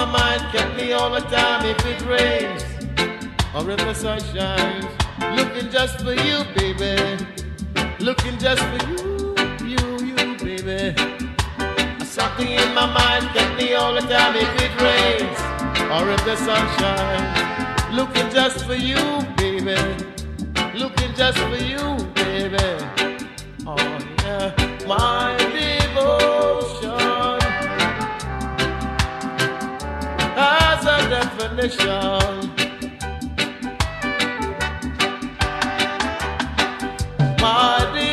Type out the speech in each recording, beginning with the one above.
my mind kept me all the time if it rains or if the sun shines. Looking just for you, baby. Looking just for you, you, you, baby. Something in my mind kept me all the time if it rains or if the sun shines. Looking just for you, baby. Looking just for you, baby. Oh yeah, my. foundation. My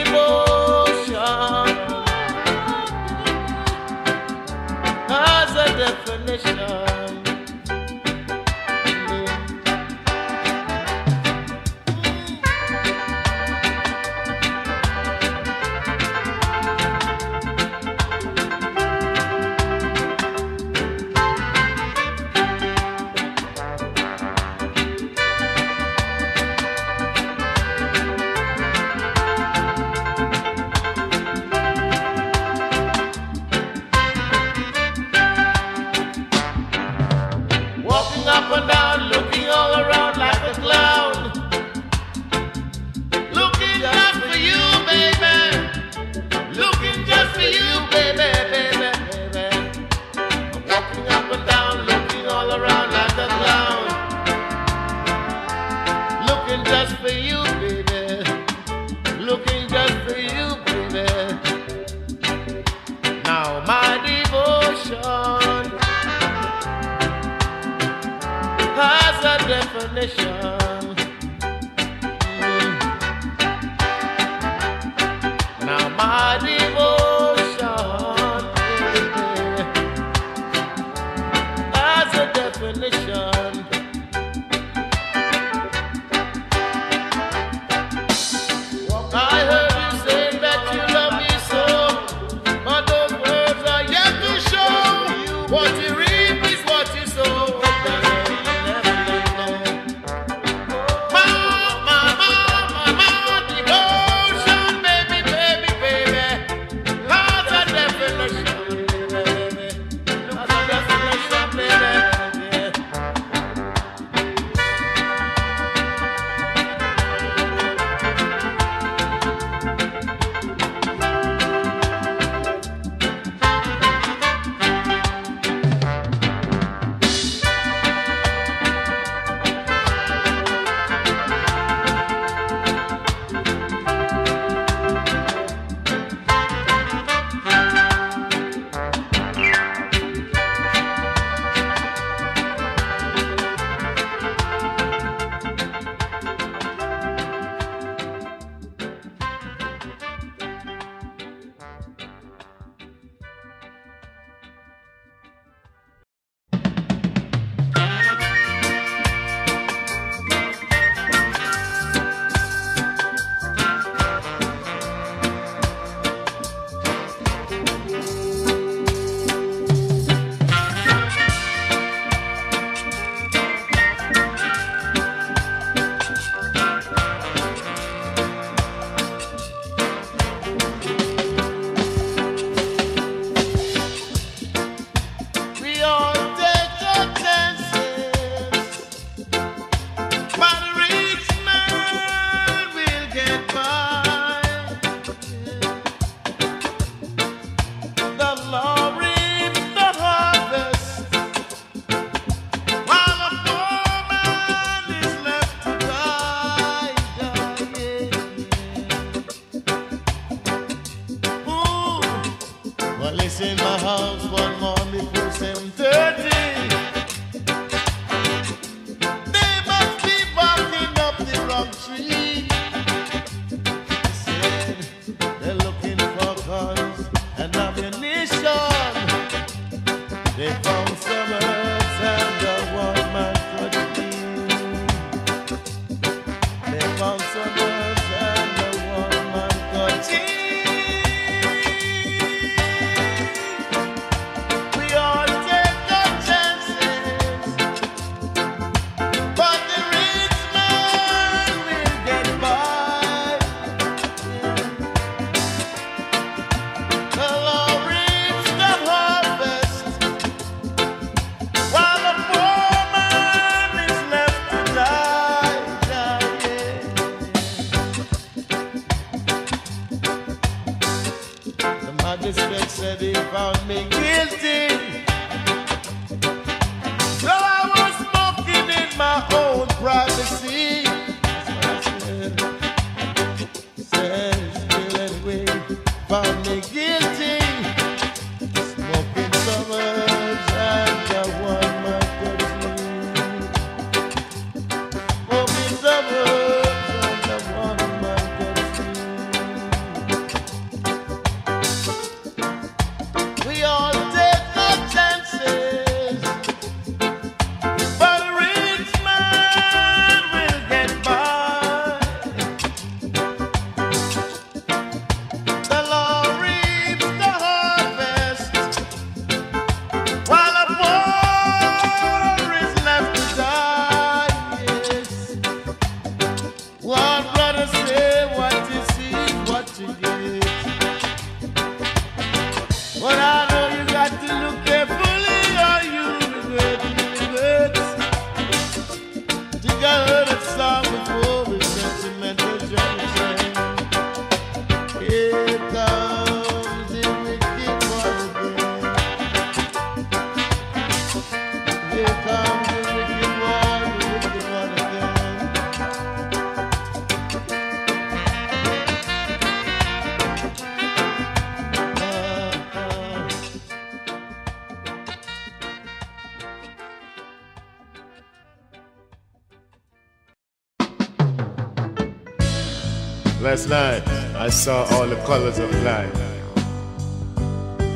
Last night I saw all the colors of life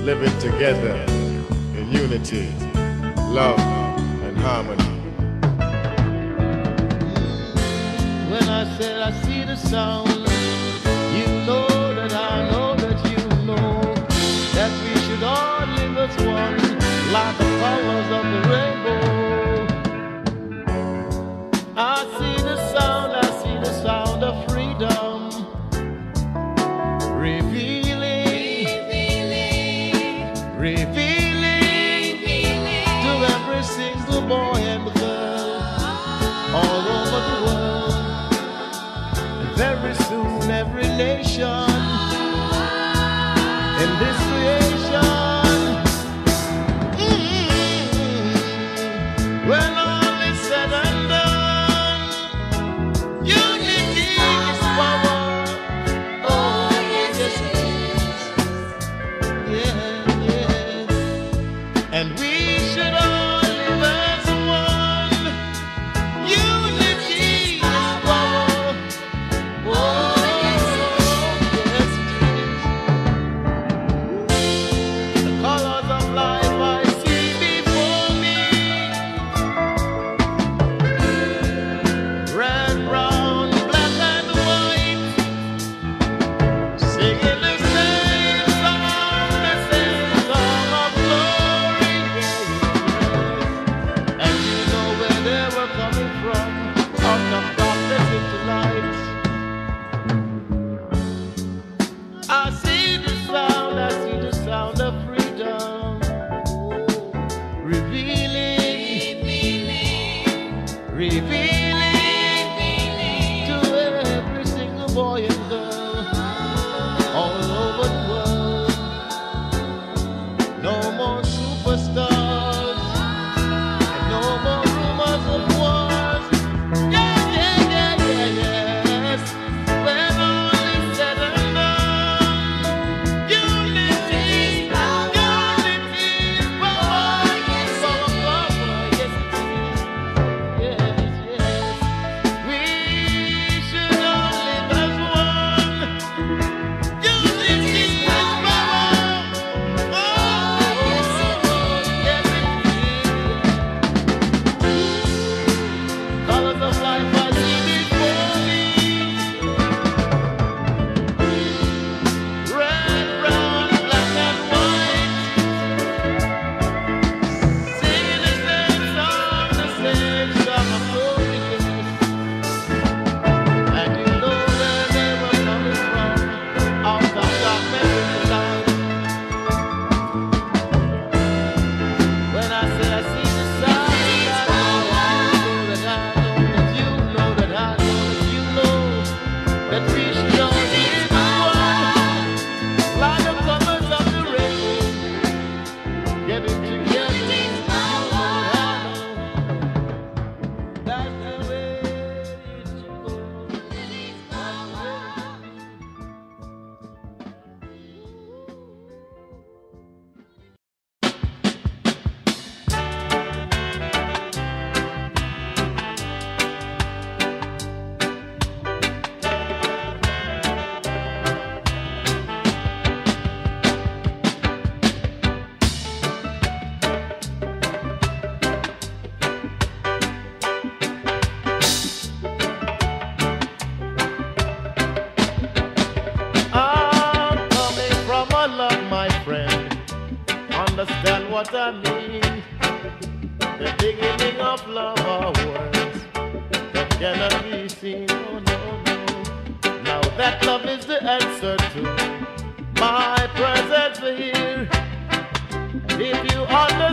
living together in unity, love, and harmony. When I said I see the sound, you know that I know that you know that we should all live as one.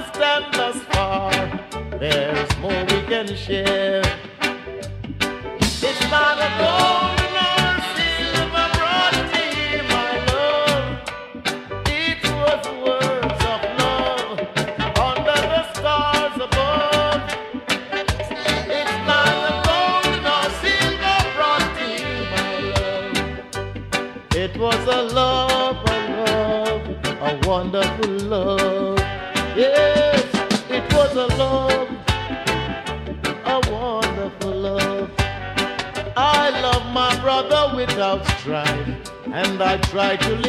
has done thus far, there's more we can share. It's not a goal. try to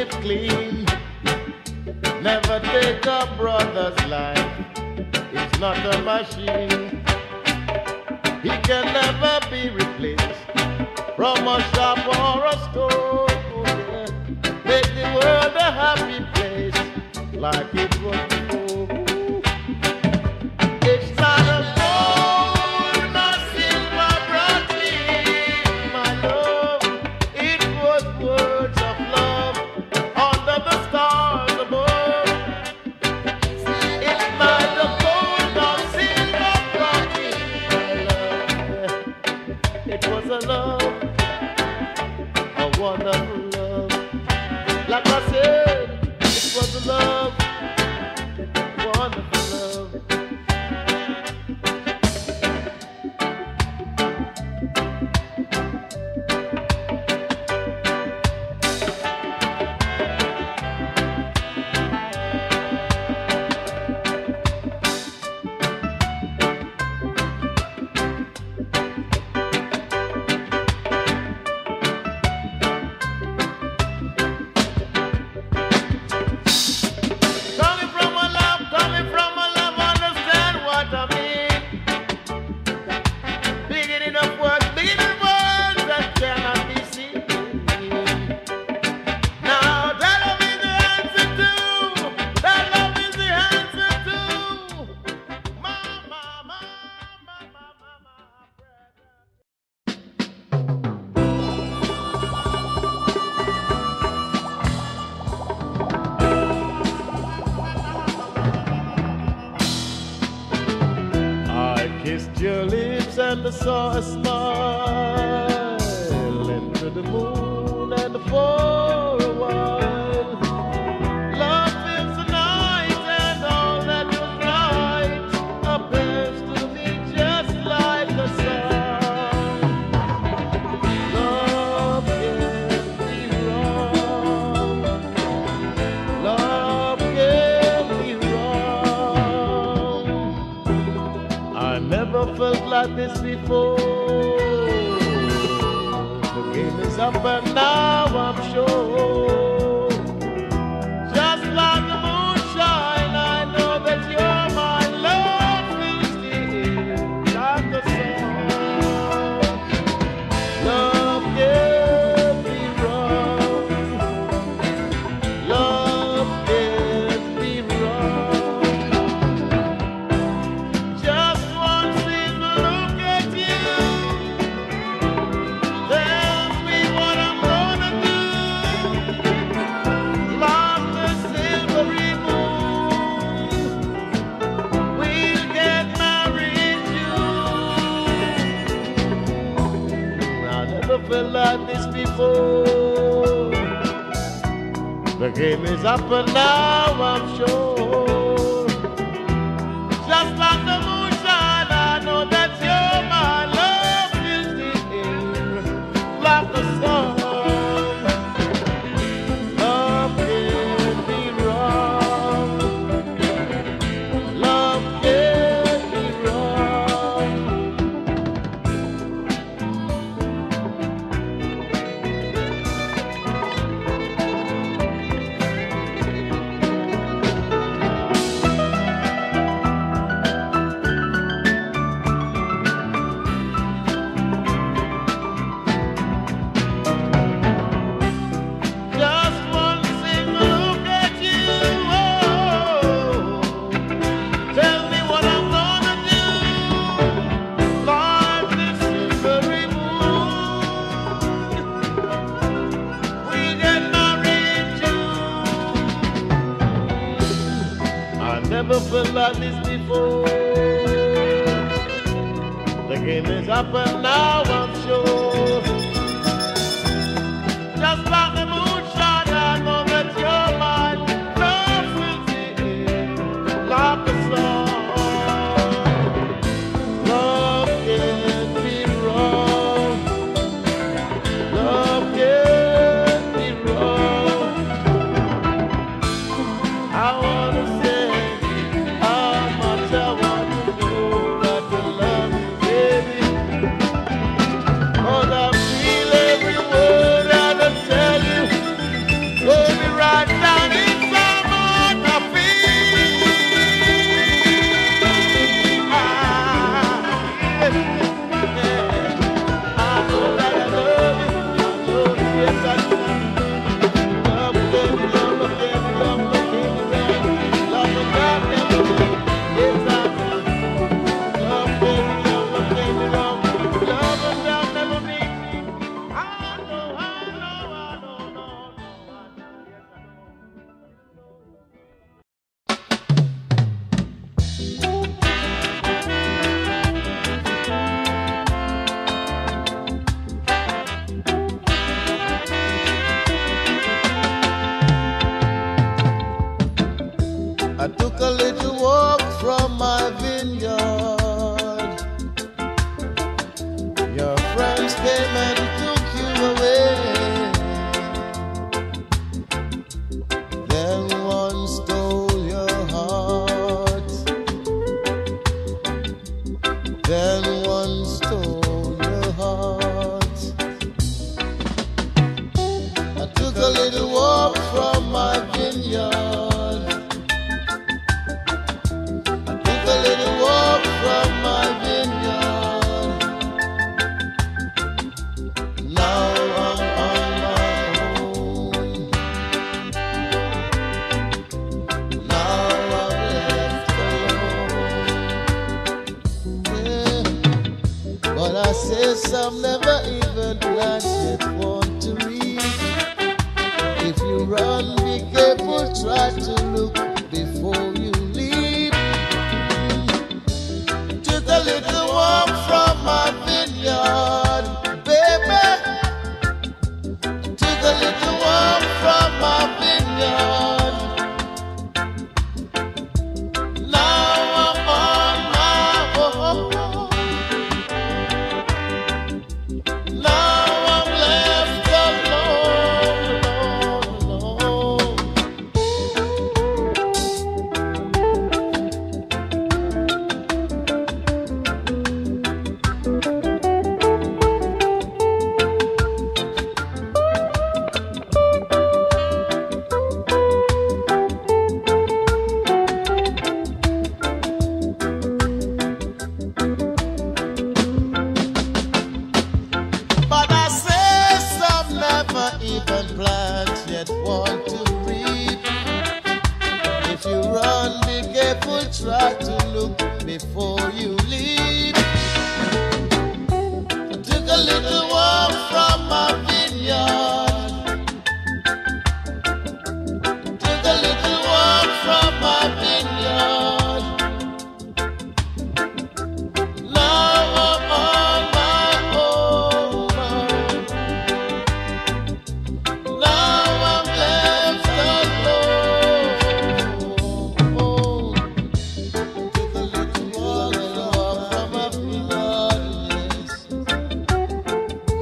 saw a star.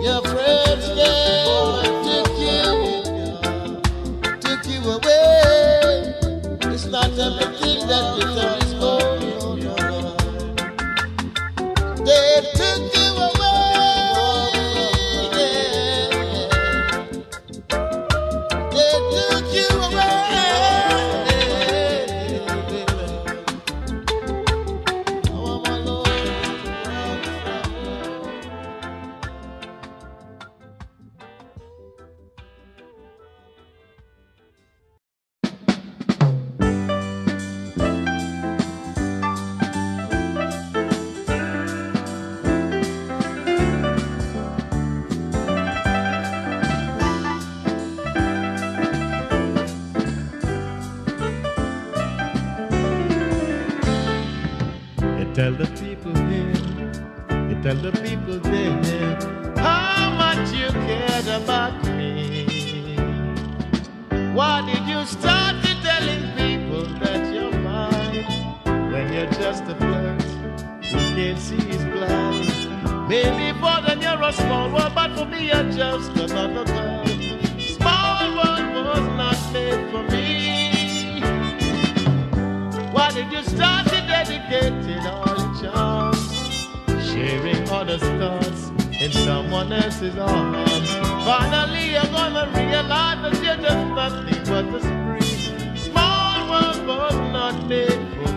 Your friends just a flirt. Who can see his blind. Maybe for the nearest small world, but for me, you're just another girl. Small world was not made for me. Why did you start to dedicate all your charms? Sharing others' thoughts in someone else's arms. Finally, you're gonna realize that you're just nothing but a spree. Small world was not made for me.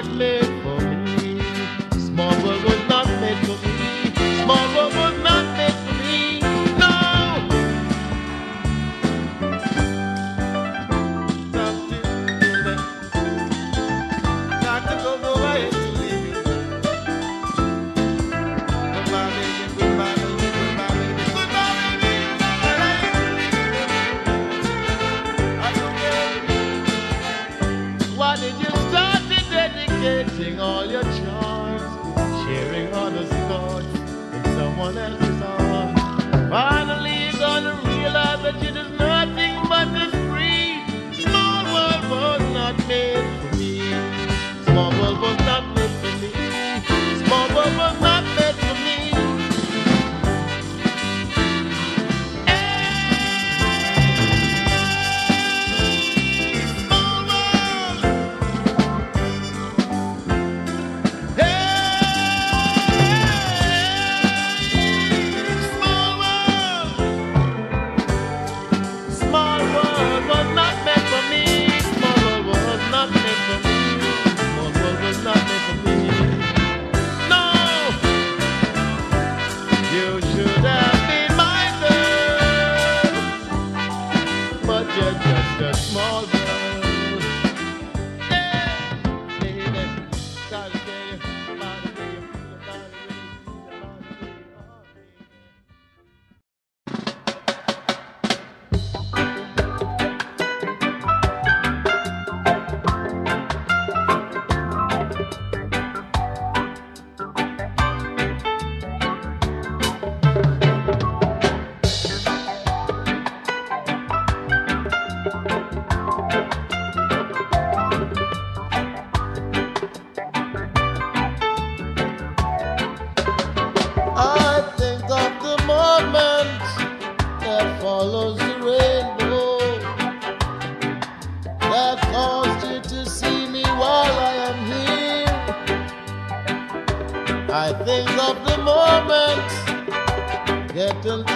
chocolate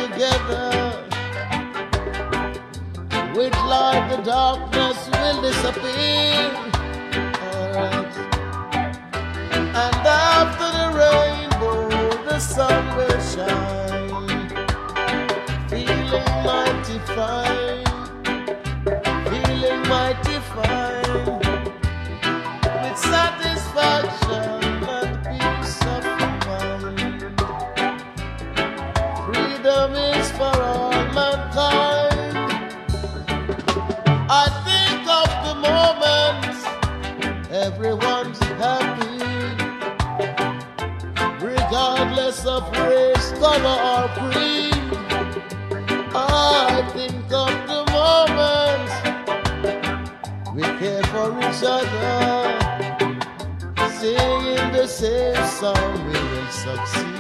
together. With light, the darkness will disappear. Alright. And after the rainbow, the sun will shine. Feeling mighty fine. each other, singing the same song, we will succeed.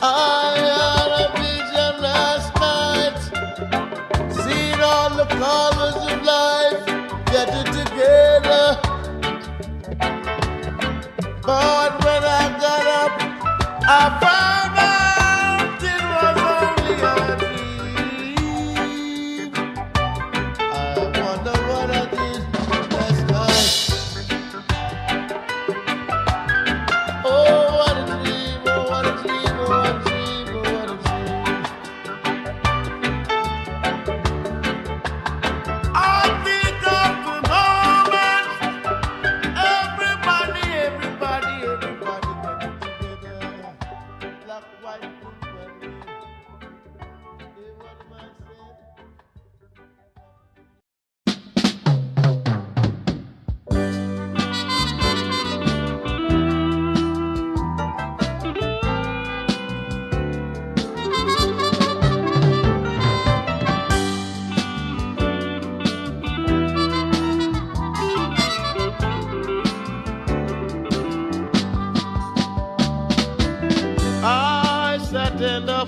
I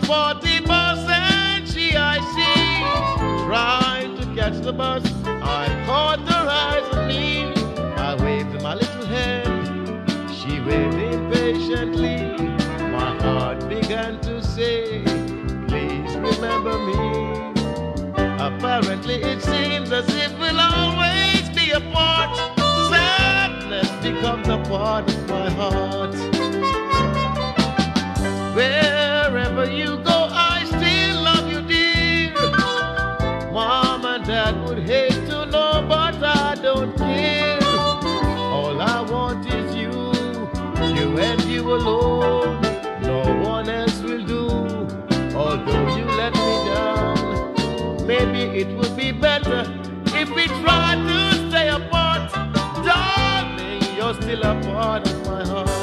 40 bus and she, I see, tried to catch the bus. I caught her eyes on me. I waved my little hand. She waved impatiently. My heart began to say, please remember me. Apparently it seems as if we'll always be apart. Sadness becomes a part of my heart. Well, It would be better if we tried to stay apart. Darling, you're still a part of my heart.